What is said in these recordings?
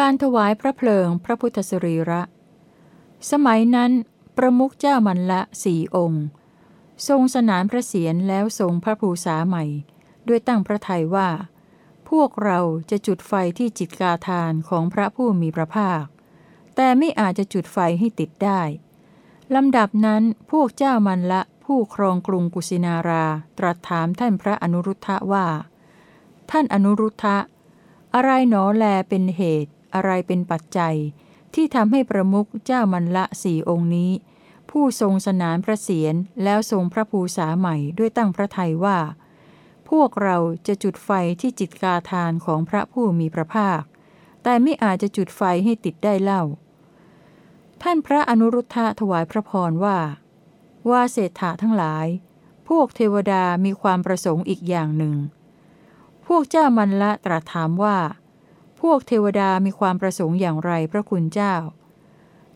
การถวายพระเพลิงพระพุทธสรีระ สมัยนั้น ประมุขเจ้ามันละสี่องค์ ทรงสนานพระเศียรแล้วทรงพระภูษาใหม่ ด้วยตั้งพระทัยว่า พวกเราจะจุดไฟที่จิตกาทานของพระผู้มีพระภาค แต่ไม่อาจจะจุดไฟให้ติดได้ลำดับนั้นพวกเจ้ามันละผู้ครองกรุงกุสินารา ตรัสถามท่านพระอนุรุทธะว่า ท่านอนุรุทธะอะไรหนอแลเป็นเหตุ อะไรเป็นปัจจัย ที่ทำให้ประมุขเจ้ามันละสี่องค์นี้ ผู้ทรงสนานพระเศียรแล้วทรงพระภูษาใหม่ด้วยตั้งพระทัยว่า พวกเราจะจุดไฟที่จิตกาทานของพระผู้มีพระภาค แต่ไม่อาจจะจุดไฟให้ติดได้เล่า ท่านพระอนุรุทธะถวายพระพรว่า ว่าเศรษฐาทั้งหลาย พวกเทวดามีความประสงค์อีกอย่างหนึ่ง พวกเจ้ามันละตรัสถามว่า พวกเทวดามีความประสงค์อย่างไรพระคุณเจ้า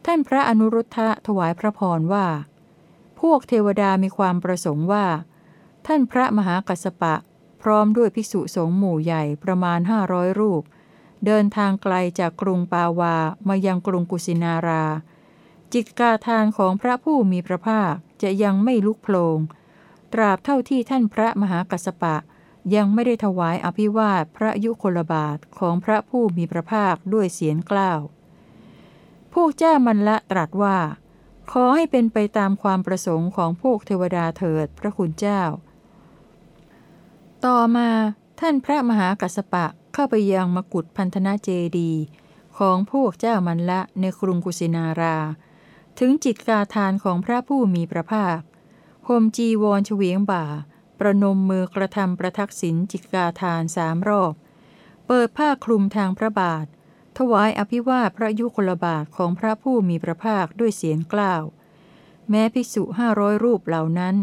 ท่านพระอนุรุทธะถวายพระพรว่า พวกเทวดามีความประสงค์ว่า ท่านพระมหากัสปะ พร้อมด้วยภิกษุสงฆ์หมู่ใหญ่ประมาณห้าร้อยรูป เดินทางไกลจากกรุงปาวามายังกรุงกุสินารา จิตกาทานของพระผู้มีพระภาคจะยังไม่ลุกโผลงตราบเท่าที่ท่านพระมหากัสปะ ยังไม่ได้ถวายอภิวาทพระยุคลบาทของพระผู้มีพระภาคด้วยเสียงกล้าวพวกเจ้ามันละตรัสว่า ขอให้เป็นไปตามความประสงค์ของพวกเทวดาเถิดพระคุณเจ้า ต่อมาท่านพระมหากัสปะเข้าไปยังมกุฏพันธนาเจดี ของพวกเจ้ามันละในกรุงกุสินารา ถึงจิตกาทานของพระผู้มีพระภาคห่มจีวรเฉวียงบ่า ประนมมือกระทำประทักษิณจิกาทานสามรอบ เปิดผ้าคลุมทางพระบาท ถวายอภิวาพระยุคลบาทของพระผู้มีพระภาคด้วยเสียงกล้าว แม้ภิกษุห้าร้อยรูปเหล่านั้น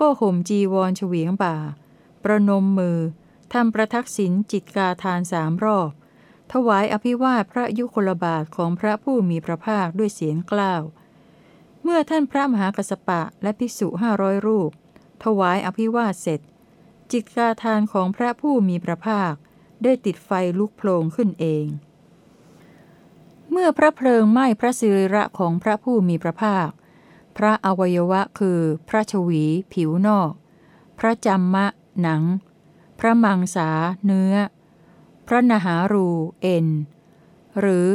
ก็ห่มจีวรเฉวียงบ่า ประนมมือทำประทักษิณจิตกาทานสามรอบ ถวายอภิวาพระยุคลบาทของพระผู้มีพระภาคด้วยเสียงกล้าว เมื่อท่านพระมหากัสปะและภิกษุห้าร้อยรูป ถวายอภิวาสเสร็จ จิตกาทานของพระผู้มีพระภาค ได้ติดไฟลุกโผลงขึ้นเอง เมื่อพระเพลิงไหม้พระสิริระของพระผู้มีพระภาค พระอวัยวะคือ พระชวี ผิวนอก พระจัมมะ หนัง พระมังสา เนื้อ พระนหารู เอ็น หรือ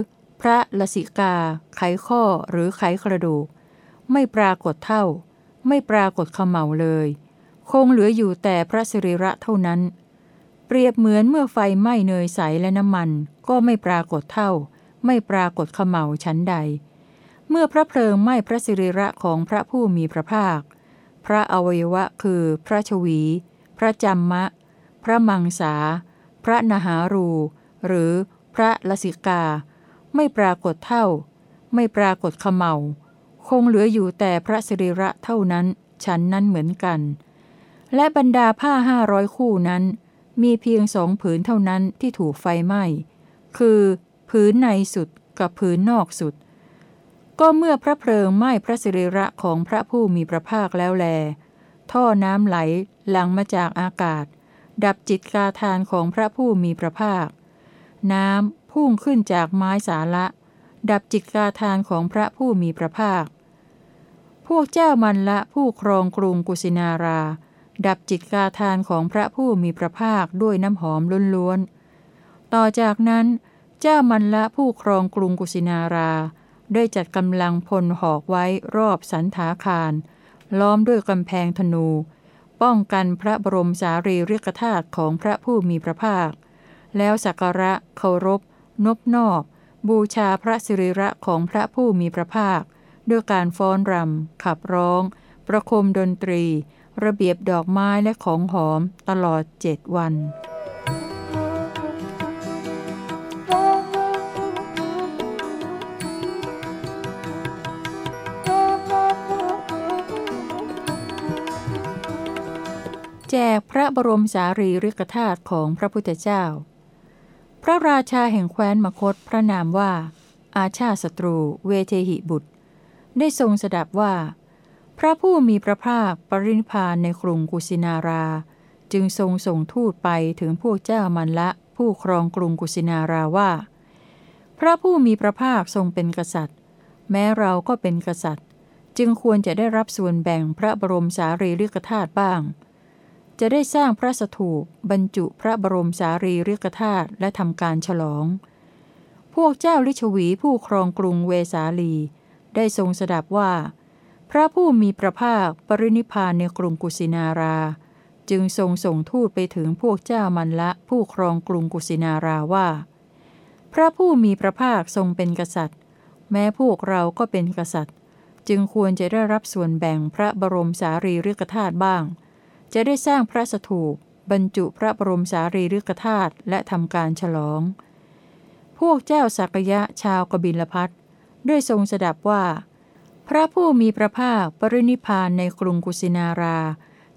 พระลสิกา ไขข้อหรือไขกระดูก ไม่ปรากฏเท่า ไม่ปรากฏขมเหลาเลย คงเหลืออยู่แต่พระสิริระเท่านั้น เปรียบเหมือนเมื่อไฟไหม้เนยใสและน้ำมัน ก็ไม่ปรากฏเท่า ไม่ปรากฏขมเหลาชั้นใด เมื่อพระเพลิงไหม้พระสิริระของพระผู้มีพระภาค พระอวัยวะคือพระชวี พระจัมมะ พระมังสา พระนหารู หรือพระลสิกา ไม่ปรากฏเท่า ไม่ปรากฏขมเหลา คงเหลืออยู่แต่พระสิริระเท่านั้น ฉันนั้นเหมือนกัน และบรรดาผ้าห้าร้อยคู่นั้น มีเพียงสองผืนเท่านั้นที่ถูกไฟไหม้ คือผืนในสุดกับผืนนอกสุด ก็เมื่อพระเพลิงไหม้พระสิริระของพระผู้มีพระภาคแล้วแล ท่อน้ำไหลหลังมาจากอากาศ ดับจิตกาทานของพระผู้มีพระภาค น้ำพุ่งขึ้นจากไม้สาละ ดับจิตกาทานของพระผู้มีพระภาค พวกเจ้ามันละผู้ครองกรุงกุสินารา ดับจิตกาทานของพระผู้มีพระภาคด้วยน้ำหอมล้วนๆ ต่อจากนั้น เจ้ามันละผู้ครองกรุงกุสินารา ได้จัดกำลังพลหอกไว้รอบสันถาคาร ล้อมด้วยกำแพงธนู ป้องกันพระบรมสารีริกธาตุของพระผู้มีพระภาค แล้วสักการะเคารพ นบนอบ บูชาพระสิริระของพระผู้มีพระภาค ด้วยการฟ้อนรำ ขับร้อง ประคมดนตรี ระเบียบดอกไม้และของหอมตลอดเจ็ดวันแจกพระบรมสารีริกธาตุของพระพุทธเจ้า พระราชาแห่งแคว้นมคตพระนามว่า อาชาศัตรูเวเทหิบุตร ได้ทรงสดับว่า พระผู้มีพระภาคปรินิพานในกรุงกุสินารา จึงทรงส่งทูตไปถึงพวกเจ้ามันละ ผู้ครองกรุงกุสินาราว่า พระผู้มีพระภาคทรงเป็นกษัตริย์ แม้เราก็เป็นกษัตริย์ จึงควรจะได้รับส่วนแบ่งพระบรมสารีริกธาตุบ้าง จะได้สร้างพระสถูปบรรจุพระบรมสารีริกธาตุและทำการฉลอง พวกเจ้าลิชวีผู้ครองกรุงเวสาลี ได้ทรงสดับว่า พระผู้มีพระภาคปรินิพานในกรุงกุสินารา จึงทรงส่งทูตไปถึงพวกเจ้ามันละผู้ครองกรุงกุสินาราว่า พระผู้มีพระภาคทรงเป็นกษัตริย์ แม้พวกเราก็เป็นกษัตริย์ จึงควรจะได้รับส่วนแบ่งพระบรมสารีริกธาตุบ้าง จะได้สร้างพระสถูปบรรจุพระบรมสารีริกธาตุและทำการฉลอง พวกเจ้าสักยะชาวกบิลพัท ด้วยทรงสดับว่า พระผู้มีพระภาคปรินิพานในกรุงกุสินารา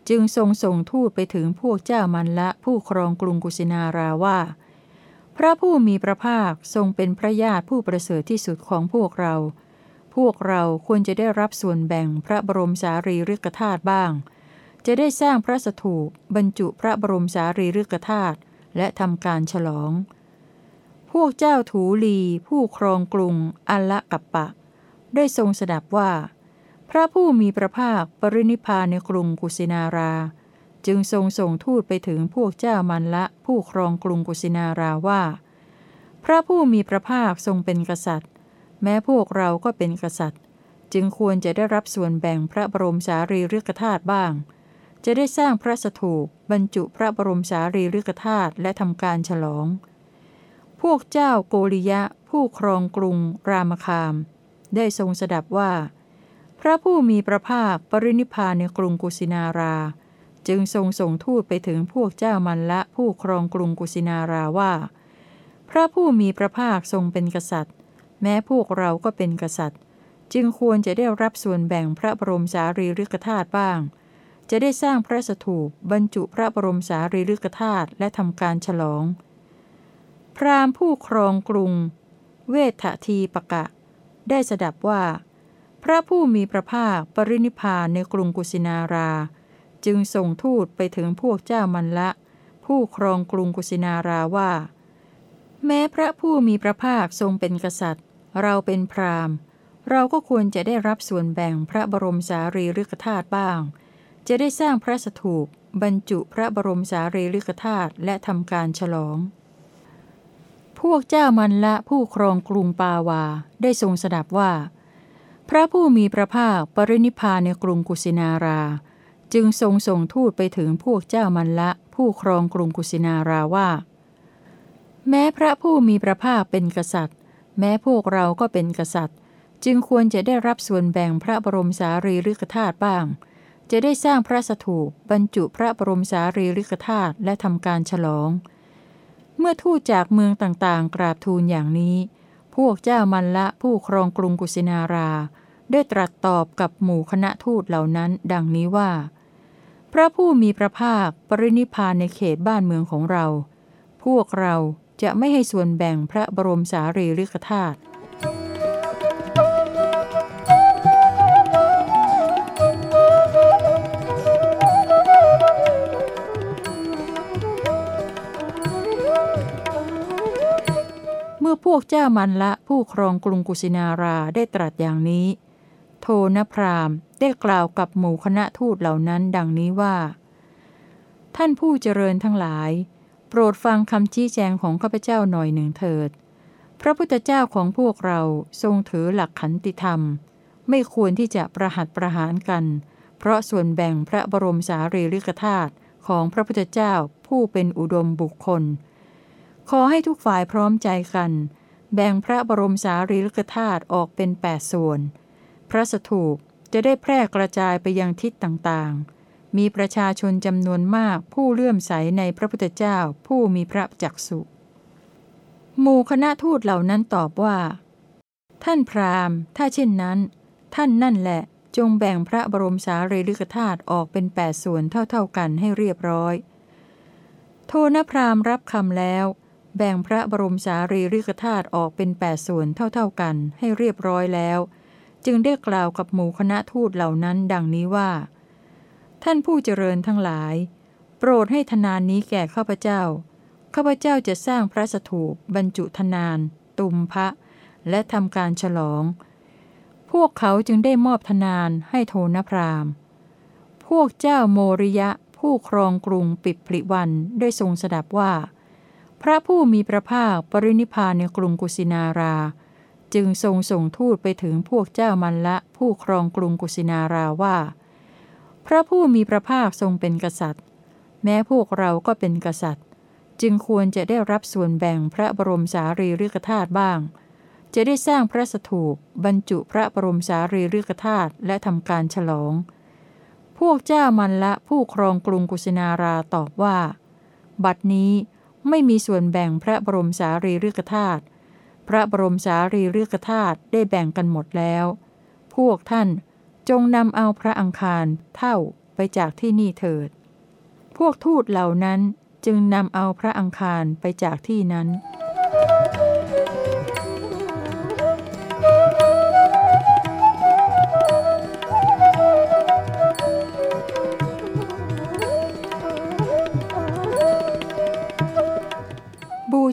จึงทรงส่งทูตไปถึงพวกเจ้ามันละผู้ครองกรุงกุสินาราว่า พระผู้มีพระภาคทรงเป็นพระญาติผู้ประเสริฐที่สุดของพวกเรา พวกเราควรจะได้รับส่วนแบ่งพระบรมสารีริกธาตุบ้าง จะได้สร้างพระสถูปบรรจุพระบรมสารีริกธาตุและทำการฉลอง พวกเจ้าถูลีผู้ครองกรุงอัลละกัปปะ ได้ทรงสดับว่า พระผู้มีพระภาคปรินิพพานในกรุงกุสินารา จึงทรงส่งทูตไปถึงพวกเจ้ามันละผู้ครองกรุงกุสินาราว่า พระผู้มีพระภาคทรงเป็นกษัตริย์ แม้พวกเราก็เป็นกษัตริย์ จึงควรจะได้รับส่วนแบ่งพระบรมสารีริกธาตุบ้าง จะได้สร้างพระสถูปบรรจุพระบรมสารีริกธาตุและทำการฉลอง พวกเจ้าโกริยะ ผู้ครองกรุง รามคาม ได้ทรงสดับว่า พระผู้มีพระภาคปรินิพพานในกรุงกุสินารา จึงทรงส่งทูตไปถึงพวกเจ้ามันละผู้ครองกรุงกุสินาราว่า พระผู้มีพระภาคทรงเป็นกษัตริย์ แม้พวกเราก็เป็นกษัตริย์ จึงควรจะได้รับส่วนแบ่งพระบรมสารีริกธาตุบ้าง จะได้สร้างพระสถูปบรรจุพระบรมสารีริกธาตุและทำการฉลอง พราหมณ์ผู้ครองกรุง เวททีปกะ ได้สดับว่า พระผู้มีพระภาคปรินิพพานในกรุงกุสินารา จึงส่งทูตไปถึงพวกเจ้ามันละ ผู้ครองกรุงกุสินาราว่า แม้พระผู้มีพระภาคทรงเป็นกษัตริย์ เราเป็นพราหมณ์ เราก็ควรจะได้รับส่วนแบ่งพระบรมสารีริกธาตุบ้าง จะได้สร้างพระสถูปบรรจุพระบรมสารีริกธาตุและทำการฉลอง พวกเจ้ามันละผู้ครองกรุงปาวาได้ทรงสดับว่า พระผู้มีพระภาคปรินิพพานในกรุงกุสินารา จึงทรงส่งทูตไปถึงพวกเจ้ามันละผู้ครองกรุงกุสินาราว่า แม้พระผู้มีพระภาคเป็นกษัตริย์ แม้พวกเราก็เป็นกษัตริย์ จึงควรจะได้รับส่วนแบ่งพระบรมสารีริกธาตุบ้าง จะได้สร้างพระสถูปบรรจุพระบรมสารีริกธาตุและทำการฉลอง เมื่อทูตจากเมืองต่างๆ กราบทูลอย่างนี้ พวกเจ้ามันละผู้ครองกรุงกุสินารา ได้ตรัสตอบกับหมู่คณะทูตเหล่านั้น ดังนี้ว่า พระผู้มีพระภาคปรินิพพานในเขตบ้านเมืองของเรา พวกเราจะไม่ให้ส่วนแบ่งพระบรมสารีริกธาตุ มื่อพวกเจ้ามันละผู้ครองกรุงกุสินาราได้ตรัสอย่างนี้ โทนพรามได้กล่าวกับหมู่คณะทูตเหล่านั้นดังนี้ว่า ท่านผู้เจริญทั้งหลาย โปรดฟังคำชี้แจงของข้าพเจ้าหน่อยหนึ่งเถิด พระพุทธเจ้าของพวกเราทรงถือหลักขันติธรรม ไม่ควรที่จะประหัตประหารกัน เพราะส่วนแบ่งพระบรมสารีริกธาตุของพระพุทธเจ้าผู้เป็นอุดมบุคคล ขอให้ทุกฝ่ายพร้อมใจกัน แบ่งพระบรมสารีริกธาตุออกเป็นแปดส่วน พระสถูปจะได้แพร่กระจายไปยังทิศต่างๆ มีประชาชนจำนวนมากผู้เลื่อมใสในพระพุทธเจ้าผู้มีพระจักสุหมู่คณะทูตเหล่านั้นตอบว่า ท่านพราหมณ์ ถ้าเช่นนั้น ท่านนั่นแหละจงแบ่งพระบรมสารีริกธาตุออกเป็นแปดส่วนเท่าๆกันให้เรียบร้อย โทนพราหมณ์รับคำแล้ว แบ่งพระบรมสารีริกธาตุออกเป็นแปดส่วนเท่าๆกันให้เรียบร้อยแล้ว จึงได้กล่าวกับหมู่คณะทูตเหล่านั้นดังนี้ว่า ท่านผู้เจริญทั้งหลาย โปรดให้ทนานนี้แก่ข้าพเจ้าข้าพเจ้าจะสร้างพระสถูปบรรจุทนาน ตุมพระ และทำการฉลอง พวกเขาจึงได้มอบธนานให้โทนพรามพวกเจ้าโมริยะผู้ครองกรุงปิดผลิวันได้ทรงสดับว่า พระผู้มีพระภาคปรินิพานในกรุงกุสินารา จึงทรงส่งทูตไปถึงพวกเจ้ามันละผู้ครองกรุงกุสินาราว่า พระผู้มีพระภาคทรงเป็นกษัตริย์ แม้พวกเราก็เป็นกษัตริย์ จึงควรจะได้รับส่วนแบ่งพระบรมสารีริกธาตุบ้าง จะได้สร้างพระสถูปบรรจุพระบรมสารีริกธาตุและทำการฉลอง พวกเจ้ามันละผู้ครองกรุงกุสินาราตอบว่า บัดนี้ ไม่มีส่วนแบ่งพระบรมสารีริกธาตุพระบรมสารีริกธาตุได้แบ่งกันหมดแล้ว พวกท่านจงนำเอาพระอังคารเท่าไปจากที่นี่เถิด พวกทูตเหล่านั้นจึงนำเอาพระอังคารไปจากที่นั้น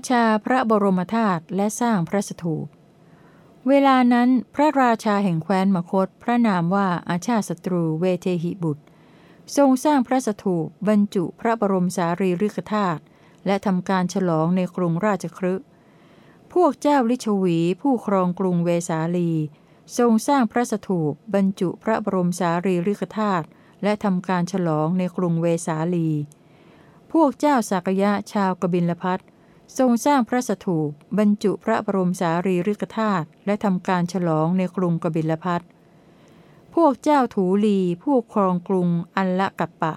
ชาพระบรมธาตุและสร้างพระสถูป เวลานั้นพระราชาแห่งแคว้นมคต พระนามว่าอาชาศัตรูเวเทหิบุตร ทรงสร้างพระสถูปบรรจุพระบรมสารีริกธาตุและทำการฉลองในกรุงราชครึพวกเจ้าลิชวีผู้ครองกรุงเวสาลี ทรงสร้างพระสถูปบรรจุพระบรมสารีริกธาตุและทำการฉลองในกรุงเวสาลี พวกเจ้าสักยะชาวกบิลพัท ทรงสร้างพระสถูปบรรจุพระบรมสารีริกธาตุและทำการฉลองในกรุงกบิลพัทพวกเจ้าถูลีผู้ครองกรุงอัลละกัปปะ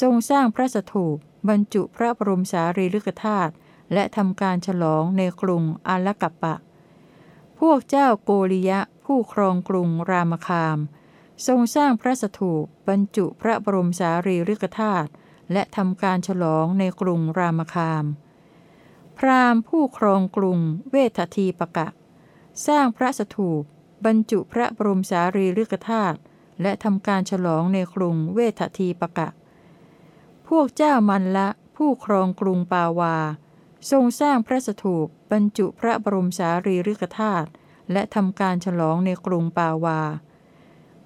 ทรงสร้างพระสถูปบรรจุพระบรมสารีริกธาตุและทำการฉลองในกรุงอัลละกัปปะ พวกเจ้าโกริยะผู้ครองกรุงรามคาม ทรงสร้างพระสถูปบรรจุพระบรมสารีริกธาตุและทำการฉลองในกรุงรามคาม พราหมณ์ผู้ครองกรุง เวททีปะกะ สร้างพระสถูป บรรจุพระบรมสารีริกธาตุและทำการฉลองในกรุงเวททีปะกะ พวกเจ้ามันละผู้ครองกรุงปาวา ทรงสร้างพระสถูป บรรจุพระบรมสารีริกธาตุและทำการฉลองในกรุงปาวา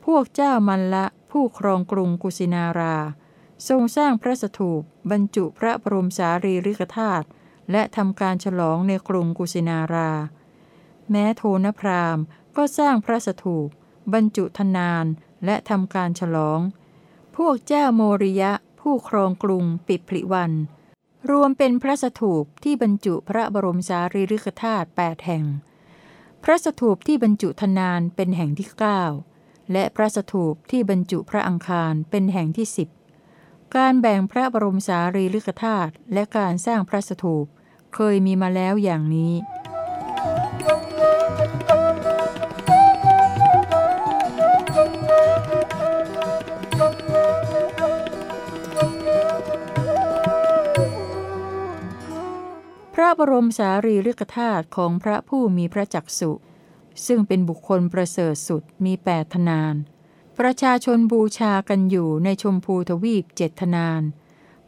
พวกเจ้ามันละผู้ครองกรุงกุสินารา ทรงสร้างพระสถูป บรรจุพระบรมสารีริกธาตุ และทำการฉลองในกรุงกุสินารา แม้โทนพรามก็สร้างพระสถูปบรรจุธนานและทำการฉลอง พวกเจ้าโมริยะผู้ครองกรุงปิดผลิวัน รวมเป็นพระสถูปที่บรรจุพระบรมสารีริกธาตุแปดแห่ง พระสถูปที่บรรจุธนานเป็นแห่งที่เก้าและพระสถูปที่บรรจุพระอังคารเป็นแห่งที่สิบการแบ่งพระบรมสารีริกธาตุและการสร้างพระสถูป เคยมีมาแล้วอย่างนี้ พระบรมสารีริกธาตุของพระผู้มีพระจักสุซึ่งเป็นบุคคลประเสริฐสุดมีแปดทนาน ประชาชนบูชากันอยู่ในชมพูทวีปเจ็ดทนาน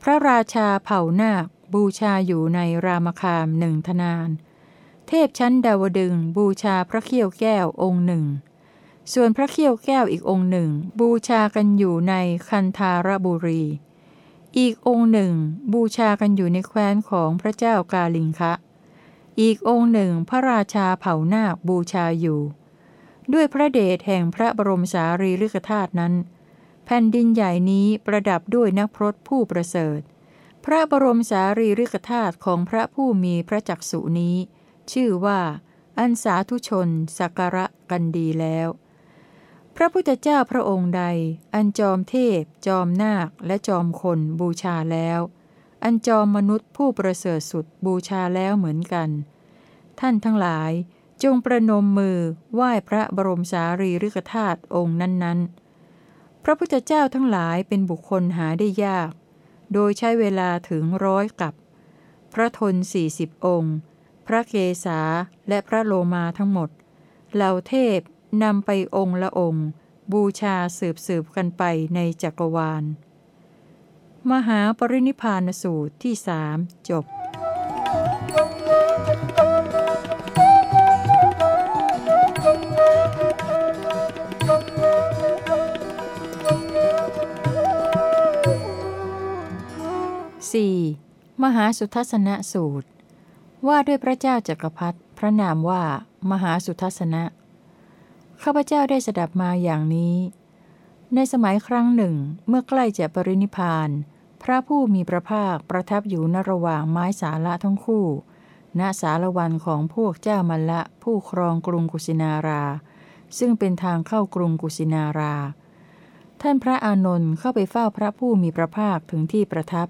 พระราชาเผ่านาค บูชาอยู่ในรามคามหนึ่งทนาน เทพชั้นดาวดึงบูชาพระเขี้ยวแก้วองค์หนึ่ง ส่วนพระเขี้ยวแก้วอีกองค์หนึ่ง บูชากันอยู่ในคันธารบุรี อีกองค์หนึ่ง บูชากันอยู่ในแคว้นของพระเจ้ากาลิงคะ อีกองค์หนึ่งพระราชาเผ่านาคบูชาอยู่ ด้วยพระเดชแห่งพระบรมสารีริกธาตุนั้นแผ่นดินใหญ่นี้ประดับด้วยนักพรตผู้ประเสริฐ พระบรมสารีริกธาตุของพระผู้มีพระจักสุนี้ ชื่อว่า อันสาธุชนสักระกันดีแล้ว พระพุทธเจ้าพระองค์ใด อันจอมเทพ จอมนาคและจอมคนบูชาแล้ว อันจอมมนุษย์ผู้ประเสริฐสุดบูชาแล้วเหมือนกัน ท่านทั้งหลายจงประนมมือไหว้พระบรมสารีริกธาตุองค์นั้น ๆ พระพุทธเจ้าทั้งหลายเป็นบุคคลหาได้ยาก โดยใช้เวลาถึงร้อยกับ พระทนสี่สิบองค์ พระเกศาและพระโลมาทั้งหมด เหล่าเทพนำไปองค์ละองค์ บูชาสืบสืบกันไปในจักรวาล มหาปรินิพานสูตรที่สามจบ 4. มหาสุทัศนสูตร ว่าด้วยพระเจ้าจักรพรรดิพระนามว่า มหาสุทัศนะ ข้าพเจ้าได้สดับมาอย่างนี้ ในสมัยครั้งหนึ่ง เมื่อใกล้จะปรินิพาน พระผู้มีพระภาคประทับอยู่ณระหว่างไม้สาละทั้งคู่ ณสารวันของพวกเจ้ามัลละผู้ครองกรุงกุสินารา ซึ่งเป็นทางเข้ากรุงกุสินาราท่านพระอานนท์เข้าไปเฝ้าพระผู้มีพระภาคถึงที่ประทับ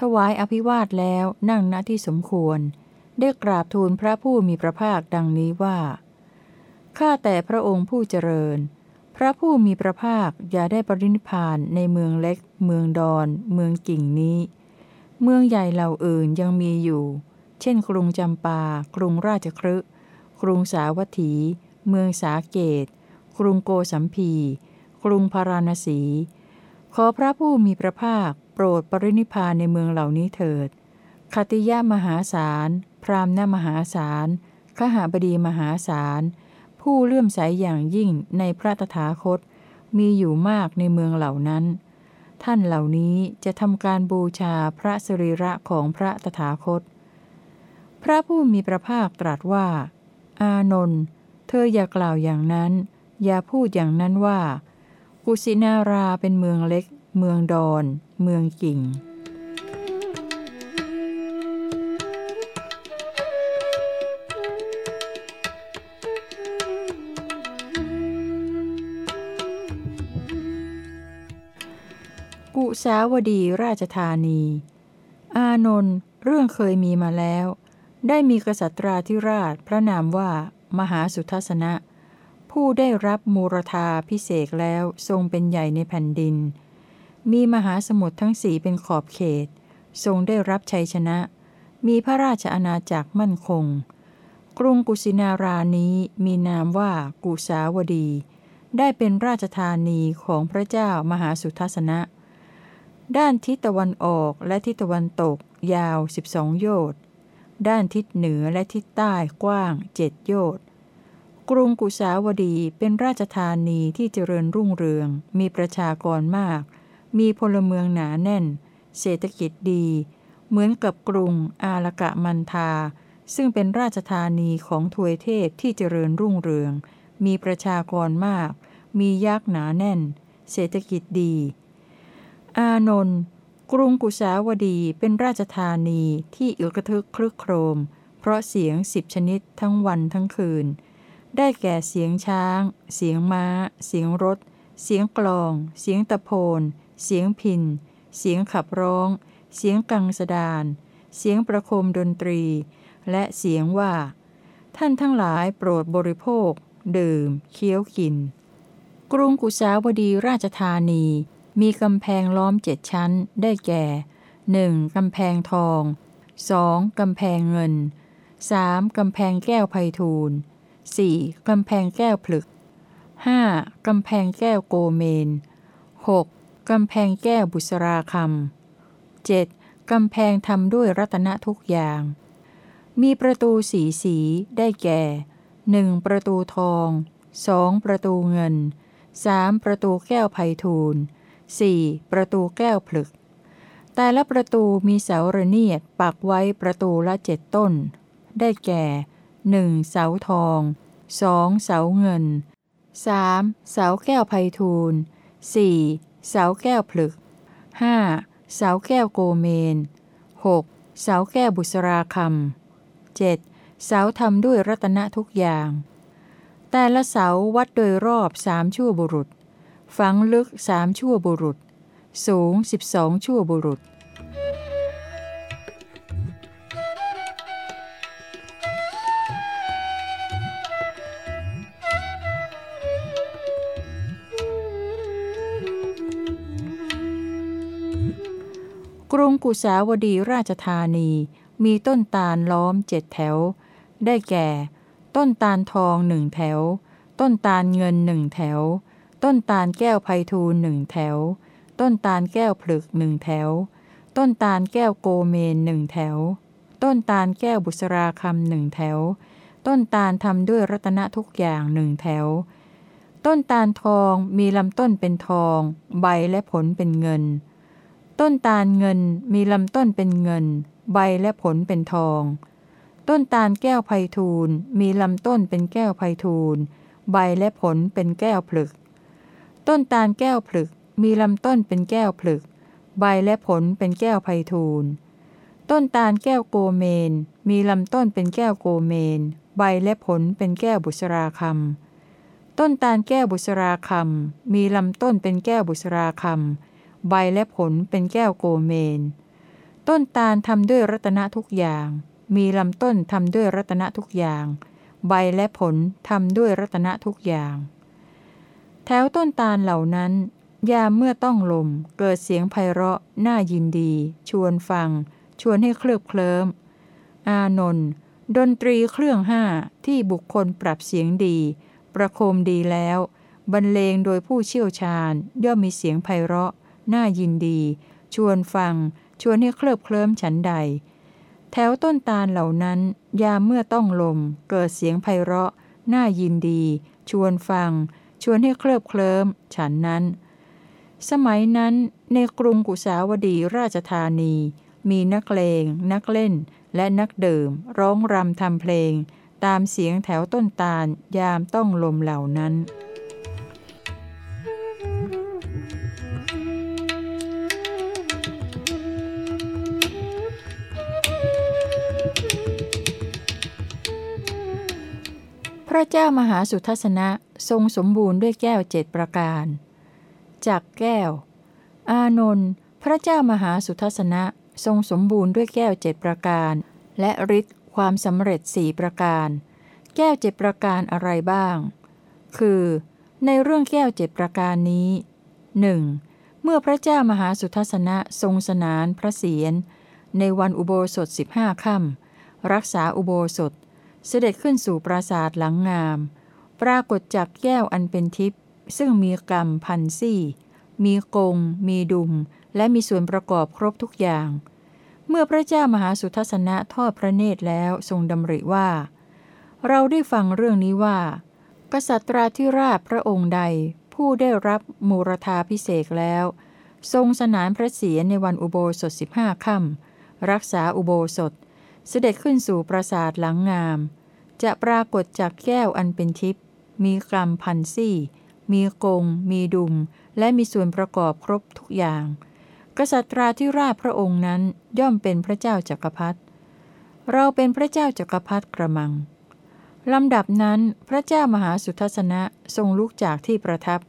ถวายอภิวาทแล้วนั่งณที่สมควร ได้กราบทูลพระผู้มีพระภาคดังนี้ว่า ข้าแต่พระองค์ผู้เจริญ พระผู้มีพระภาคอย่าได้ปรินิพานในเมืองเล็ก เมืองดอน เมืองกิ่งนี้ เมืองใหญ่เหล่าอื่นยังมีอยู่ เช่นกรุงจำปา กรุงราชครึกรุงสาวัตถี เมืองสาเกต กรุงโกสัมพี กรุงพาราณสี ขอพระผู้มีพระภาค ปรดปรินิพานในเมืองเหล่านี้เถิด คติยะมหาศาล พรามณมหาศาลขหาบดีมหาศาล ผู้เลื่อมใสอย่างยิ่งในพระตถาคต มีอยู่มากในเมืองเหล่านั้น ท่านเหล่านี้จะทำการบูชาพระสรีระของพระตถาคต พระผู้มีพระภาคตรัสว่า อานนท์เธออย่ากล่าวอย่างนั้น อย่าพูดอย่างนั้นว่า กุสินาราเป็นเมืองเล็ก เมืองดอน เมืองกิ่ง กุสาวดีราชธานี อานนท์เรื่องเคยมีมาแล้ว ได้มีกษัตราธิราชพระนามว่ามหาสุทัศนะ ผู้ได้รับมูรธาพิเศษแล้วทรงเป็นใหญ่ในแผ่นดิน มีมหาสมุทรทั้งสี่เป็นขอบเขต ทรงได้รับชัยชนะ มีพระราชอาณาจักรมั่นคง กรุงกุสินารานี้มีนามว่ากุสาวดี ได้เป็นราชธานีของพระเจ้ามหาสุทัศนะ ด้านทิศตะวันออกและทิศตะวันตกยาว 12 โยชน์ ด้านทิศเหนือและทิศใต้กว้างเจ็ดโยชน์กรุงกุสาวดีเป็นราชธานีที่เจริญรุ่งเรือง มีประชากรมาก มีพลเมืองหนาแน่น เศรษฐกิจดี เหมือนกับกรุงอาลกะมันทา ซึ่งเป็นราชธานีของทวยเทพที่เจริญรุ่งเรือง มีประชากรมาก มียักษ์หนาแน่น เศรษฐกิจดี อานนท์กรุงกุสาวดีเป็นราชธานีที่อึกระทึกครึกโครม เพราะเสียงสิบชนิดทั้งวันทั้งคืน ได้แก่เสียงช้าง เสียงม้า เสียงรถ เสียงกลอง เสียงตะโพน เสียงพิน เสียงขับร้อง เสียงกังสดาน เสียงประโคมดนตรี และเสียงว่า ท่านทั้งหลายโปรดบริโภค ดื่ม เคี้ยวกิน กรุงกุสาวดีราชธานี มีกำแพงล้อมเจ็ดชั้น ได้แก่ 1. กำแพงทอง 2. กำแพงเงิน 3. กำแพงแก้วไพฑูรย์ 4. กำแพงแก้วผลึก 5. กำแพงแก้วโกเมน 6. กำแพงแก้วบุษราคำ 7. กำแพงทำด้วยรัตนทุกอย่าง มีประตูสีสีได้แก่ 1. ประตูทอง 2. ประตูเงิน 3. ประตูแก้วไพฑูรย์ 4. ประตูแก้วผลึก แต่ละประตูมีเสาระเนียดปักไว้ประตูละเจ็ดต้น ได้แก่ 1. เสาทอง 2. เสาเงิน 3. เสาแก้วไพฑูรย์ 4. เสาแก้วผลึก 5. เสาแก้วโกเมน 6. เสาแก้วบุษราคำ 7. เสาทำด้วยรัตนทุกอย่าง แต่ละเสาวัดโดยรอบสามชั่วบุรุษ ฝังลึกสามชั่วบุรุษ สูงสิบสองชั่วบุรุษ รุงกุสาวดีราชธานีมีต้นตาลล้อมเจ็ดแถว ได้แก่ ต้นตาลทองหนึ่งแถว ต้นตาลเงินหนึ่งแถว ต้นตาลแก้วไพฑูรย์หนึ่งแถว ต้นตาลแก้วผลึกหนึ่งแถว ต้นตาลแก้วโกเมนหนึ่งแถว ต้นตาลแก้วบุษราคำหนึ่งแถว ต้นตาลทำด้วยรัตนทุกอย่างหนึ่งแถว ต้นตาลทองมีลำต้นเป็นทอง ใบและผลเป็นเงิน ต้นตาลเงินมีลำต้นเป็นเงิน ใบและผลเป็นทอง ต้นตาลแก้วไพทูลมีลำต้นเป็นแก้วไพทูลใบและผลเป็นแก้วผลึก ต้นตาลแก้วผลึกมีลำต้นเป็นแก้วผลึก ใบและผลเป็นแก้วไพทูลต้นตาลแก้วโกเมน มีลำต้นเป็นแก้วโกเมน ใบและผลเป็นแก้วบุษราคำต้นตาลแก้วบุษราคำมีลำต้นเป็นแก้วบุษราคำ ใบและผลเป็นแก้วโกเมน ต้นตาลทำด้วยรัตนะทุกอย่าง มีลำต้นทำด้วยรัตนะทุกอย่าง ใบและผลทำด้วยรัตนะทุกอย่าง แถวต้นตาลเหล่านั้น ยามเมื่อต้องลม เกิดเสียงไพเราะ น่ายินดี ชวนฟัง ชวนให้เคลือบเคลิ้ม อานนท์ดนตรีเครื่องห้าที่บุคคลปรับเสียงดี ประโคมดีแล้ว บรรเลงโดยผู้เชี่ยวชาญย่อมมีเสียงไพเราะ น่ายินดี ชวนฟัง ชวนให้เคลิบเคลิ้มฉันใด แถวต้นตาลเหล่านั้น ยามเมื่อต้องลม เกิดเสียงไพเราะ น่ายินดี ชวนฟัง ชวนให้เคลิบเคลิ้มฉันนั้น สมัยนั้นในกรุงกุสาวดีราชธานี มีนักเลง นักเล่น และนักดื่ม ร้องรำทำเพลง ตามเสียงแถวต้นตาลยามต้องลมเหล่านั้น พระเจ้ามหาสุทัศนะทรงสมบูรณ์ด้วยแก้วเจ็ดประการ จากแก้ว อานนท์พระเจ้ามหาสุทัศนะทรงสมบูรณ์ด้วยแก้วเจ็ดประการ และฤทธิ์ความสำเร็จสี่ประการ แก้วเจ็ดประการอะไรบ้าง คือ ในเรื่องแก้วเจ็ดประการนี้หนึ่งเมื่อพระเจ้ามหาสุทัศนะทรงสนานพระเศียรในวันอุโบสถสิบห้าค่ำรักษาอุโบสถ เสด็จขึ้นสู่ปราสาทหลังงาม ปรากฏจากแก้วอันเป็นทิพย์ซึ่งมีกรรมพันซี่ มีกง มีดุม และมีส่วนประกอบครบทุกอย่าง เมื่อพระเจ้ามหาสุทัศนะทอดพระเนตรแล้วทรงดำริว่า เราได้ฟังเรื่องนี้ว่า กษัตราธิราชพระองค์ใด ผู้ได้รับมูรธาพิเศษแล้ว ทรงสนานพระเศียรในวันอุโบสถสิบห้าค่ำรักษาอุโบสถ เสด็จขึ้นสู่ปราสาทหลังงาม จะปรากฏจากแก้วอันเป็นทิพย์มีกรรมพันซี่ มีกง มีดุม และมีส่วนประกอบครบทุกอย่าง กษัตราี่ราชพระองค์นั้นย่อมเป็นพระเจ้าจักรพรรดิเราเป็นพระเจ้าจักรพรรดิกระมังลำดับนั้นพระเจ้ามหาสุทัศนะทรงลุกจากที่ประทับ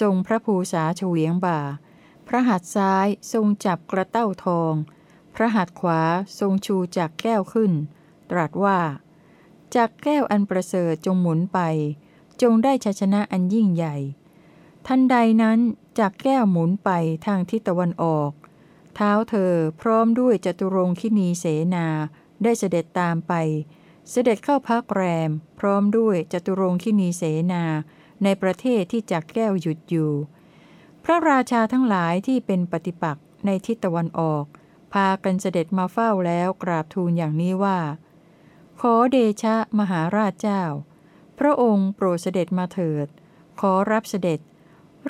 ทรงพระภูษาเฉวียงบ่า พระหัตถ์ซ้ายทรงจับกระเต้าทอง พระหัตถ์ขวาทรงชูจากแก้วขึ้น ตรัสว่า จากแก้วอันประเสริฐจงหมุนไป จงได้ชัยชนะอันยิ่งใหญ่ ทันใดนั้นจากแก้วหมุนไปทางทิศตะวันออก เท้าเธอพร้อมด้วยจตุรงคินีเสนา ได้เสด็จตามไป เสด็จเข้าพักแรม พร้อมด้วยจตุรงคินีเสนา ในประเทศที่จากแก้วหยุดอยู่ พระราชาทั้งหลายที่เป็นปฏิปักษ์ในทิศตะวันออก พากันเสด็จมาเฝ้าแล้วกราบทูลอย่างนี้ว่า ขอเดชะมหาราชเจ้า พระองค์โปรดเสด็จมาเถิด ขอรับเสด็จ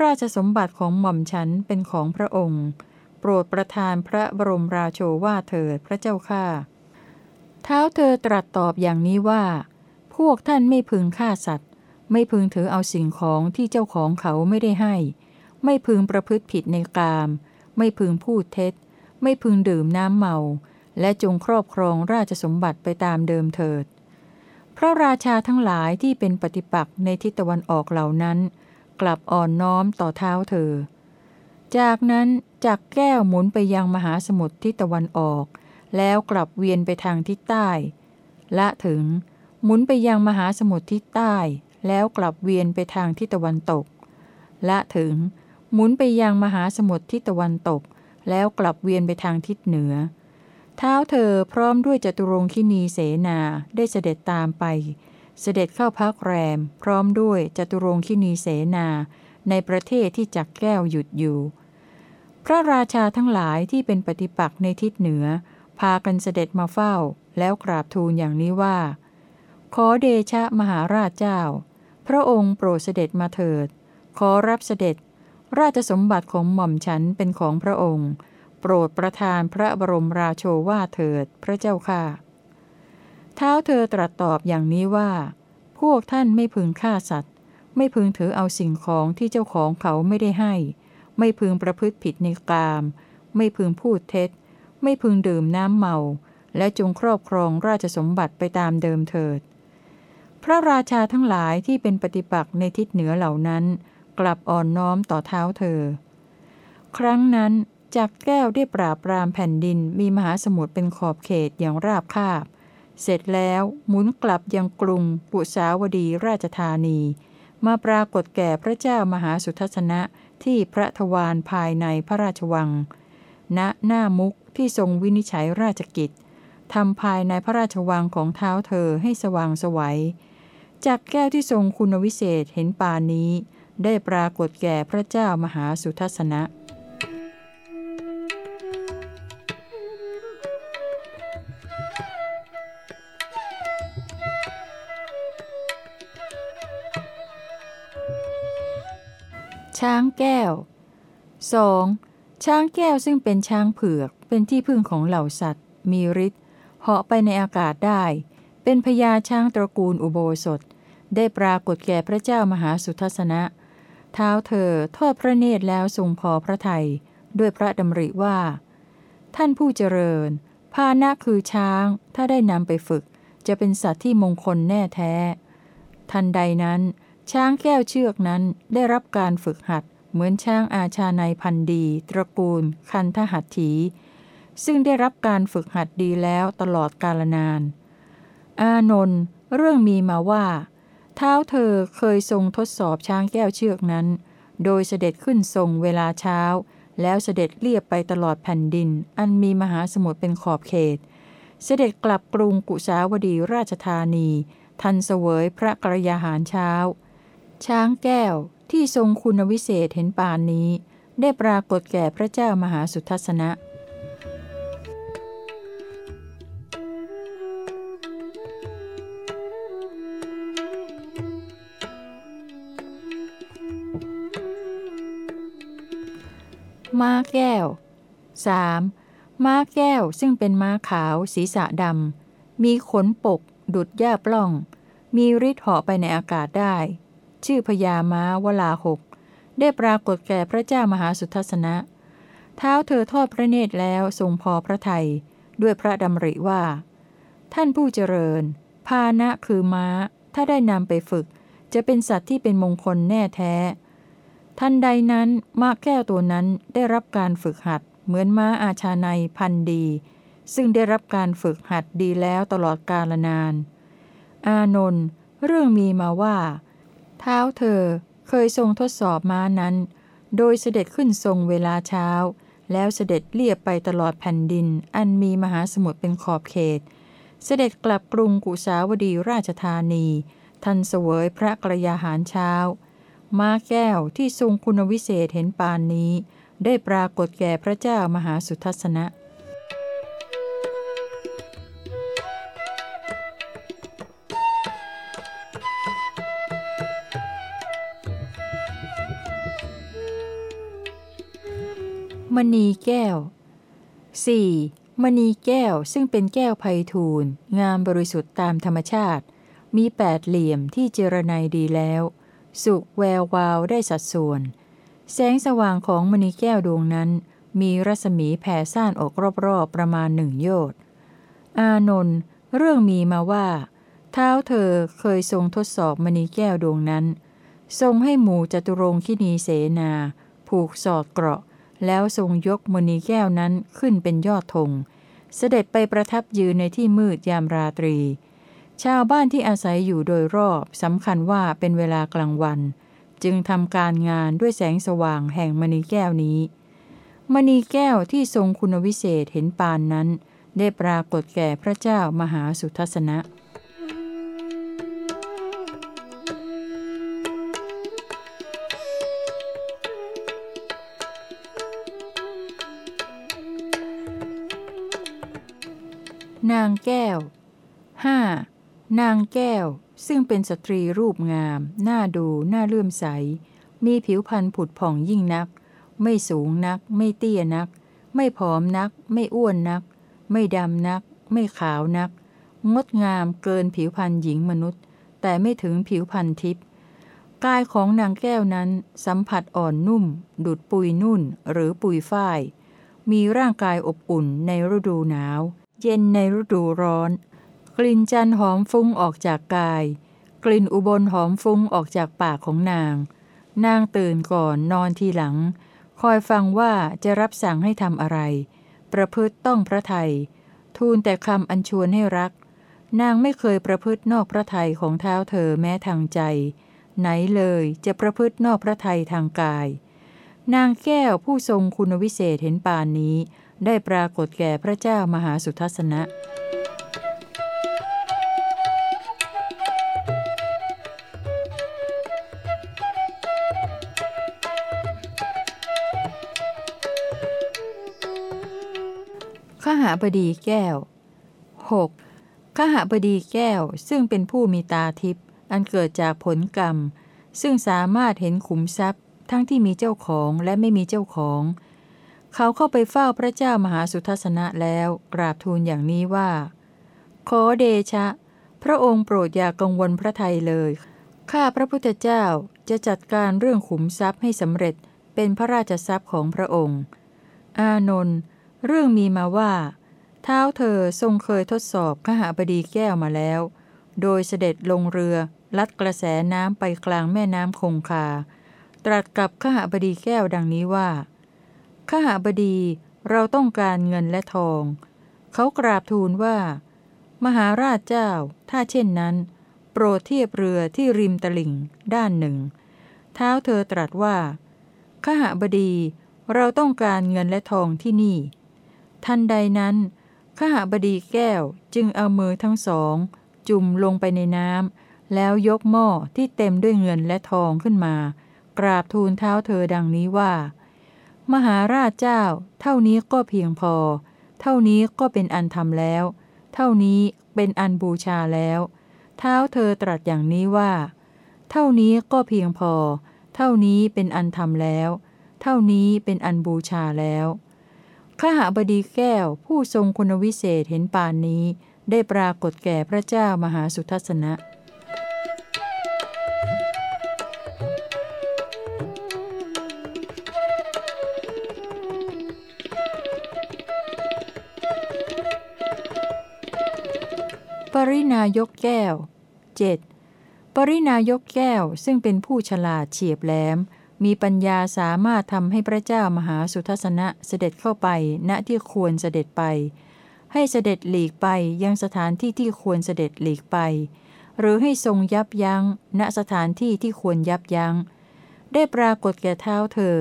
ราชสมบัติของหม่อมฉันเป็นของพระองค์ โปรดประทานพระบรมราโชวาเถิดพระเจ้าข้าเท้าเธอตรัสตอบอย่างนี้ว่า พวกท่านไม่พึงฆ่าสัตว์ ไม่พึงถือเอาสิ่งของที่เจ้าของเขาไม่ได้ให้ ไม่พึงประพฤติผิดในกาม ไม่พึงพูดเท็จ ไม่พึงดื่มน้ำเมา และจงครอบครองราชสมบัติไปตามเดิมเถิด พระราชาทั้งหลายที่เป็นปฏิปักษ์ในทิศตะวันออกเหล่านั้น กลับอ่อนน้อมต่อเท้าเธอ จากนั้นจากแก้วหมุนไปยังมหาสมุทรทิศตะวันออก แล้วกลับเวียนไปทางทิศใต้ ละถึง หมุนไปยังมหาสมุทรทิศใต้ แล้วกลับเวียนไปทางทิศตะวันตก ละถึง หมุนไปยังมหาสมุทรทิศตะวันตก แล้วกลับเวียนไปทางทิศเหนือ เท้าเธอพร้อมด้วยจตุรงคินีเสนาได้เสด็จตามไป เสด็จเข้าพักแรม พร้อมด้วยจตุรงคินีเสนา ในประเทศที่จักแก้วหยุดอยู่ พระราชาทั้งหลายที่เป็นปฏิปักษ์ในทิศเหนือ พากันเสด็จมาเฝ้า แล้วกราบทูลอย่างนี้ว่า ขอเดชะมหาราชเจ้า พระองค์โปรดเสด็จมาเถิด ขอรับเสด็จ ราชสมบัติของหม่อมฉันเป็นของพระองค์ โปรดประทานพระบรมราโชวาเถิดพระเจ้าค่ะ เท้าเธอตรัสตอบอย่างนี้ว่า พวกท่านไม่พึงฆ่าสัตว์ ไม่พึงถือเอาสิ่งของที่เจ้าของเขาไม่ได้ให้ ไม่พึงประพฤติผิดในกาม ไม่พึงพูดเท็จ ไม่พึงดื่มน้ำเมา และจงครอบครองราชสมบัติไปตามเดิมเถิด พระราชาทั้งหลายที่เป็นปฏิปักษ์ในทิศเหนือเหล่านั้น กลับอ่อนน้อมต่อเท้าเธอ ครั้งนั้น จากแก้วได้ปราบปรามแผ่นดินมีมหาสมุทรเป็นขอบเขตอย่างราบคาบ เสร็จแล้วหมุนกลับยังกรุง ปุสาวดีราชธานี มาปรากฏแก่พระเจ้ามหาสุทัศนะที่พระทวารภายในพระราชวัง ณ หน้ามุกที่ทรงวินิจฉัยราชกิจทำภายในพระราชวังของเท้าเธอให้สว่างสวัย จากแก้วที่ทรงคุณวิเศษเห็นปานนี้ ได้ปรากฏแก่พระเจ้ามหาสุทัศนะ ช้างแก้ว 2. ช้างแก้วซึ่งเป็นช้างเผือก เป็นที่พึ่งของเหล่าสัตว์ มีฤทธิ์เหาะไปในอากาศได้ เป็นพญาช้างตระกูลอุโบสถ ได้ปรากฏแก่พระเจ้ามหาสุทัศนะ เท้าเธอทอดพระเนตรแล้วทรงพอพระทยัยด้วยพระดำริว่า ท่านผู้เจริญ พานะคือช้าง ถ้าได้นำไปฝึก จะเป็นสัตว์ที่มงคลแน่แท้ ทันใดนั้น ช้างแก้วเชือกนั้นได้รับการฝึกหัดเหมือนช้างอาชาในพันดี ตระกูล คันทหัตถี ซึ่งได้รับการฝึกหัดดีแล้วตลอดกาลนาน อานนท์เรื่องมีมาว่า เท้าเธอเคยทรงทดสอบช้างแก้วเชือกนั้น โดยเสด็จขึ้นทรงเวลาเช้า แล้วเสด็จเลียบไปตลอดแผ่นดิน อันมีมหาสมุทรเป็นขอบเขต เสด็จกลับกรุงกุสาวดีราชธานี ทันเสวยพระกรยาหารเช้า ช้างแก้วที่ทรงคุณวิเศษเห็นปานนี้ ได้ปรากฏแก่พระเจ้ามหาสุทัศนะ ม้าแก้ว 3. ม้าแก้วซึ่งเป็นม้าขาวศีรษะดำมีขนปก ดุดหญ้าปล้อง มีฤทธิ์เหาะไปในอากาศได้ ชื่อพญาม้าวลาหก ได้ปรากฏแก่พระเจ้ามหาสุทัศนะ เท้าเธอทอดพระเนตรแล้วทรงพอพระทัยด้วยพระดำริว่า ท่านผู้เจริญ พานะคือม้า ถ้าได้นำไปฝึก จะเป็นสัตว์ที่เป็นมงคลแน่แท้ ท่านใดนั้นมาแก้วตัวนั้นได้รับการฝึกหัด เหมือนม้าอาชาในพันดี ซึ่งได้รับการฝึกหัดดีแล้วตลอดกาลนาน อานนท์เรื่องมีมาว่า เท้าเธอเคยทรงทดสอบม้านั้น โดยเสด็จขึ้นทรงเวลาเช้า แล้วเสด็จเลียบไปตลอดแผ่นดิน อันมีมหาสมุทรเป็นขอบเขต เสด็จกลับกรุงกุสาวดีราชธานี ทันเสวยพระกระยาหารเช้า ม้าแก้วที่ทรงคุณวิเศษเห็นปานนี้ ได้ปรากฏแก่พระเจ้ามหาสุทัศนะ มณีแก้ว 4. มณีแก้วซึ่งเป็นแก้วไพทูลงามบริสุทธิ์ตามธรรมชาติ มีแปดเหลี่ยมที่เจรไนดีแล้ว สุกแวววาวได้สัดส่วน แสงสว่างของมณีแก้วดวงนั้น มีรัศมีแผ่ซ่านออกรอบๆประมาณหนึ่งโยชน์อานนท์เรื่องมีมาว่า เท้าเธอเคยทรงทดสอบมณีแก้วดวงนั้น ทรงให้หมู่จตุรงคินีเสนา ผูกสอดเกราะ แล้วทรงยกมณีแก้วนั้นขึ้นเป็นยอดธง เสด็จไปประทับยืนในที่มืดยามราตรี ชาวบ้านที่อาศัยอยู่โดยรอบสำคัญว่าเป็นเวลากลางวัน จึงทำการงานด้วยแสงสว่างแห่งมณีแก้วนี้ มณีแก้วที่ทรงคุณวิเศษเห็นปานนั้น ได้ปรากฏแก่พระเจ้ามหาสุทัศนะ นางแก้ว 5. นางแก้ว ซึ่งเป็นสตรีรูปงาม น่าดูน่าเลื่อมใส มีผิวพรรณผุดผ่องยิ่งนัก ไม่สูงนัก ไม่เตี้ยนัก ไม่ผอมนัก ไม่อ้วนนัก ไม่ดำนัก ไม่ขาวนัก งดงามเกินผิวพรรณหญิงมนุษย์ แต่ไม่ถึงผิวพรรณทิพย์กายของนางแก้วนั้นสัมผัสอ่อนนุ่ม ดุดปุยนุ่นหรือปุยฝ้าย มีร่างกายอบอุ่นในฤดูหนาว เย็นในฤดูร้อน กลิ่นจันหอมฟุ้งออกจากกาย กลิ่นอุบลหอมฟุ้งออกจากปากของนาง นางตื่นก่อนนอนทีหลัง คอยฟังว่าจะรับสั่งให้ทำอะไร ประพฤติต้องพระไทย ทูลแต่คำอัญชวนให้รัก นางไม่เคยประพฤตินอกพระไทยของเท้าเธอแม้ทางใจ ไหนเลยจะประพฤตินอกพระไทยทางกาย นางแก้วผู้ทรงคุณวิเศษเห็นปานนี้ ได้ปรากฏแก่พระเจ้ามหาสุทัศนะ ขหาบดีแก้ว 6. ขหาบดีแก้วซึ่งเป็นผู้มีตาทิพย์อันเกิดจากผลกรรม ซึ่งสามารถเห็นขุมทรัพย์ ทั้งที่มีเจ้าของและไม่มีเจ้าของ เขาเข้าไปเฝ้าพระเจ้ามหาสุทัศนะแล้วกราบทูลอย่างนี้ว่า ขอเดชะ พระองค์โปรดอย่ากกังวลพระทัยเลย ข้าพระพุทธเจ้าจะจัดการเรื่องขุมทรัพย์ให้สำเร็จเป็นพระราชทรัพย์ของพระองค์ อานนท์เรื่องมีมาว่า เท้าเธอทรงเคยทดสอบขหบดีแก้วมาแล้ว โดยเสด็จลงเรือลัดกระแสน้ำไปกลางแม่น้ำคงคา ตรัสกับขหบดีแก้วดังนี้ว่า ขหาบดีเราต้องการเงินและทอง เขากราบทูลว่า มหาราชเจ้า ถ้าเช่นนั้น โปรดเทียบเรือที่ริมตลิ่ง ด้านหนึ่ง เท้าเธอตรัสว่าขหาบดีเราต้องการเงินและทองที่นี่ ทันใดนั้นขหาบดีแก้วจึงเอามือทั้งสอง จุ่มลงไปในน้ำแล้วยกหม้อที่เต็มด้วยเงินและทองขึ้นมา กราบทูลเท้าเธอดังนี้ว่า มหาราชเจ้า เท่านี้ก็เพียงพอ เท่านี้ก็เป็นอันทำแล้ว เท่านี้เป็นอันบูชาแล้ว เท้าเธอตรัสอย่างนี้ว่า เท่านี้ก็เพียงพอ เท่านี้เป็นอันทำแล้ว เท่านี้เป็นอันบูชาแล้วข้าหาบดีแก้วผู้ทรงคุณวิเศษเห็นปานนี้ ได้ปรากฏแก่พระเจ้ามหาสุทัศนะ ปรินายกแก้ว 7. ปรินายกแก้วซึ่งเป็นผู้ฉลาดเฉียบแหลม มีปัญญาสามารถทำให้พระเจ้ามหาสุทัศนะเสด็จเข้าไปณที่ควรเสด็จไป ให้เสด็จหลีกไปยังสถานที่ที่ควรเสด็จหลีกไป หรือให้ทรงยับยัง้ง ณสถานที่ที่ควรยับยัง้ง ได้ปรากฏแก่เท้าเธอ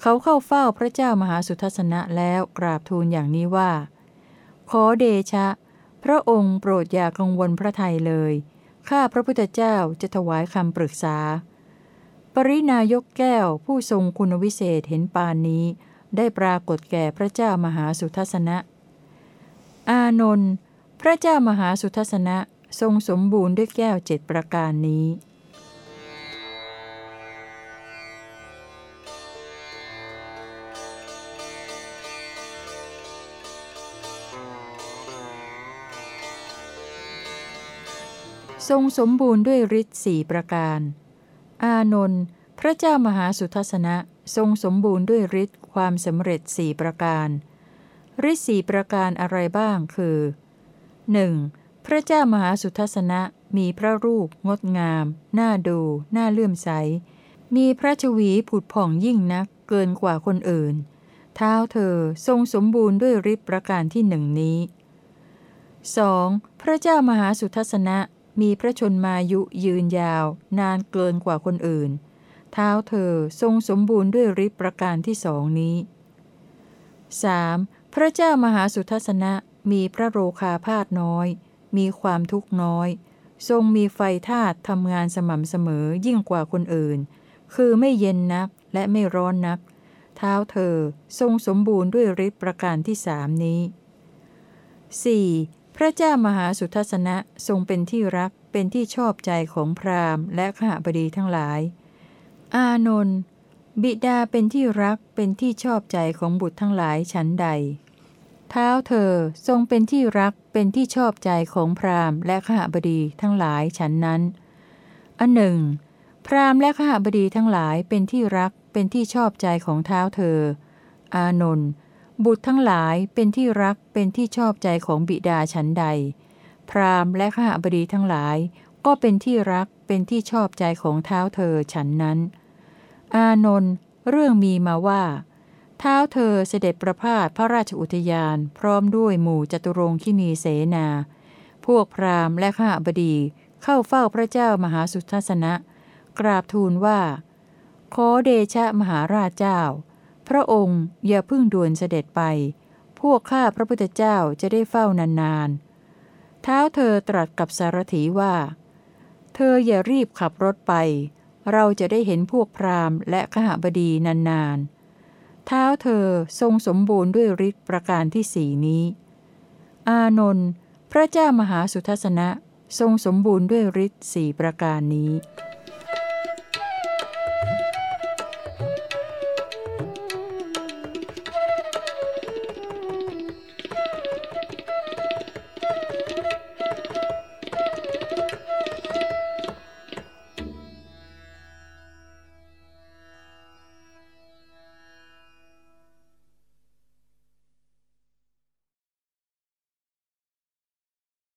เขาเข้าเฝ้าพระเจ้ามหาสุทัศนะแล้วกราบทูลอย่างนี้ว่า ขอเดชะ ระองค์โปรดอย่ากังวลพระทัยเลย ข้าพระพุทธเจ้าจะถวายคำปรึกษา ปรินายกแก้วผู้ทรงคุณวิเศษเห็นปานนี้ ได้ปรากฏแก่พระเจ้ามหาสุทัศนะ อานนท์ พระเจ้ามหาสุทัศนะทรงสมบูรณ์ด้วยแก้วเจ็ดประการนี้ ทรงสมบูรณ์ด้วยฤทธิ์สี่ประการ อานนท์พระเจ้ามหาสุทัศนะทรงสมบูรณ์ด้วยฤทธิ์ความสำเร็จสี่ประการฤทธิ์สี่ประการอะไรบ้างคือ 1. พระเจ้ามหาสุทัศนะมีพระรูปงดงาม น่าดู น่าเลื่อมใส มีพระชวีผุดผ่องยิ่งนัก เกินกว่าคนอื่น เท้าเธอทรงสมบูรณ์ด้วยฤทธิ์ประการที่หนึ่งนี้ 2. พระเจ้ามหาสุทัศนะ มีพระชนมายุยืนยาว นานเกินกว่าคนอื่น เท้าเธอทรงสมบูรณ์ด้วยฤทธิประการที่สองนี้ 3. พระเจ้ามหาสุทัศนะมีพระโรคาพาธน้อย มีความทุกข์น้อย ทรงมีไฟธาตุทำงานสม่ำเสมอยิ่งกว่าคนอื่น คือไม่เย็นนักและไม่ร้อนนัก เท้าเธอทรงสมบูรณ์ด้วยฤทธิประการที่สามนี้ 4. พระเจ้ามหาสุทัศนะทรงเป็นที่รักเป็นที่ชอบใจของพราหมณ์ และข้าบดีทั้งหลาย อานนท์บิดาเป็นที่รักเป็นที่ชอบใจของบุตรทั้งหลายฉันใด เท้าเธอทรงเป็นที่รักเป็นที่ชอบใจของพราหมณ์และขหบดีทั้งหลายฉันนั้น อันหนึ่ง พราหมณ์และขหบดีทั้งหลายเป็นที่รักเป็นที่ชอบใจของเท้าเธอ อานนท์ บุตรทั้งหลายเป็นที่รักเป็นที่ชอบใจของบิดาฉันใด พราหมณ์และขหบดีทั้งหลาย ก็เป็นที่รักเป็นที่ชอบใจของเท้าเธอฉันนั้น อานนท์เรื่องมีมาว่า เท้าเธอเสด็จประพาสพระราชอุทยานพร้อมด้วยหมู่จตุรงคีนีเสนา พวกพราหมณ์และข้าบดีเข้าเฝ้าพระเจ้ามหาสุทัศนะ กราบทูลว่า ขอเดชะมหาราชเจ้า พระองค์อย่าเพิ่งด่วนเสด็จไป พวกข้าพระพุทธเจ้าจะได้เฝ้านานๆ เท้าเธอตรัสกับสารถีว่า เธออย่ารีบขับรถไป เราจะได้เห็นพวกพราหมณ์และขหบดีนานๆ เท้าเธอทรงสมบูรณ์ด้วยฤทธิ์ประการที่สี่นี้ อานนท์พระเจ้ามหาสุทัศนะ ทรงสมบูรณ์ด้วยฤทธิ์สี่ประการนี้